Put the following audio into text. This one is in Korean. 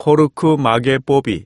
코르크 마개법이